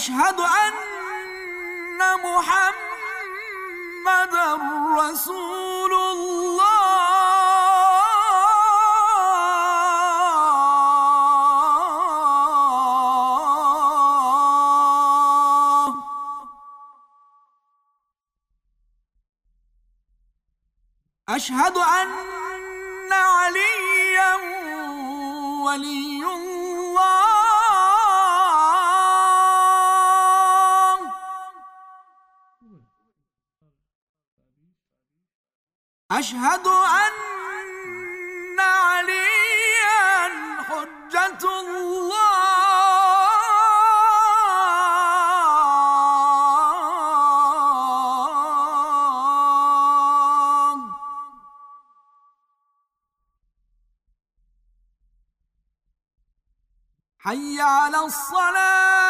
أشهد أن محمد رسول الله. أشهد أن عليا ولي الله. أشهد أن عليا حجة الله. حي على الصلاة.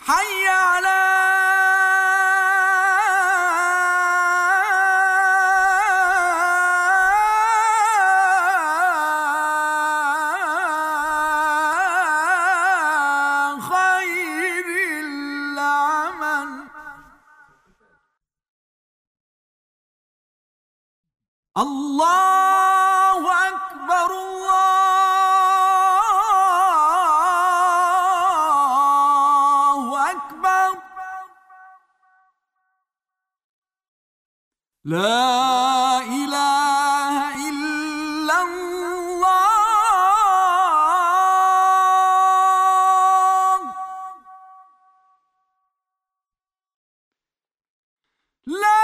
حي على خير العمل. الله لا إله إلا الله. لا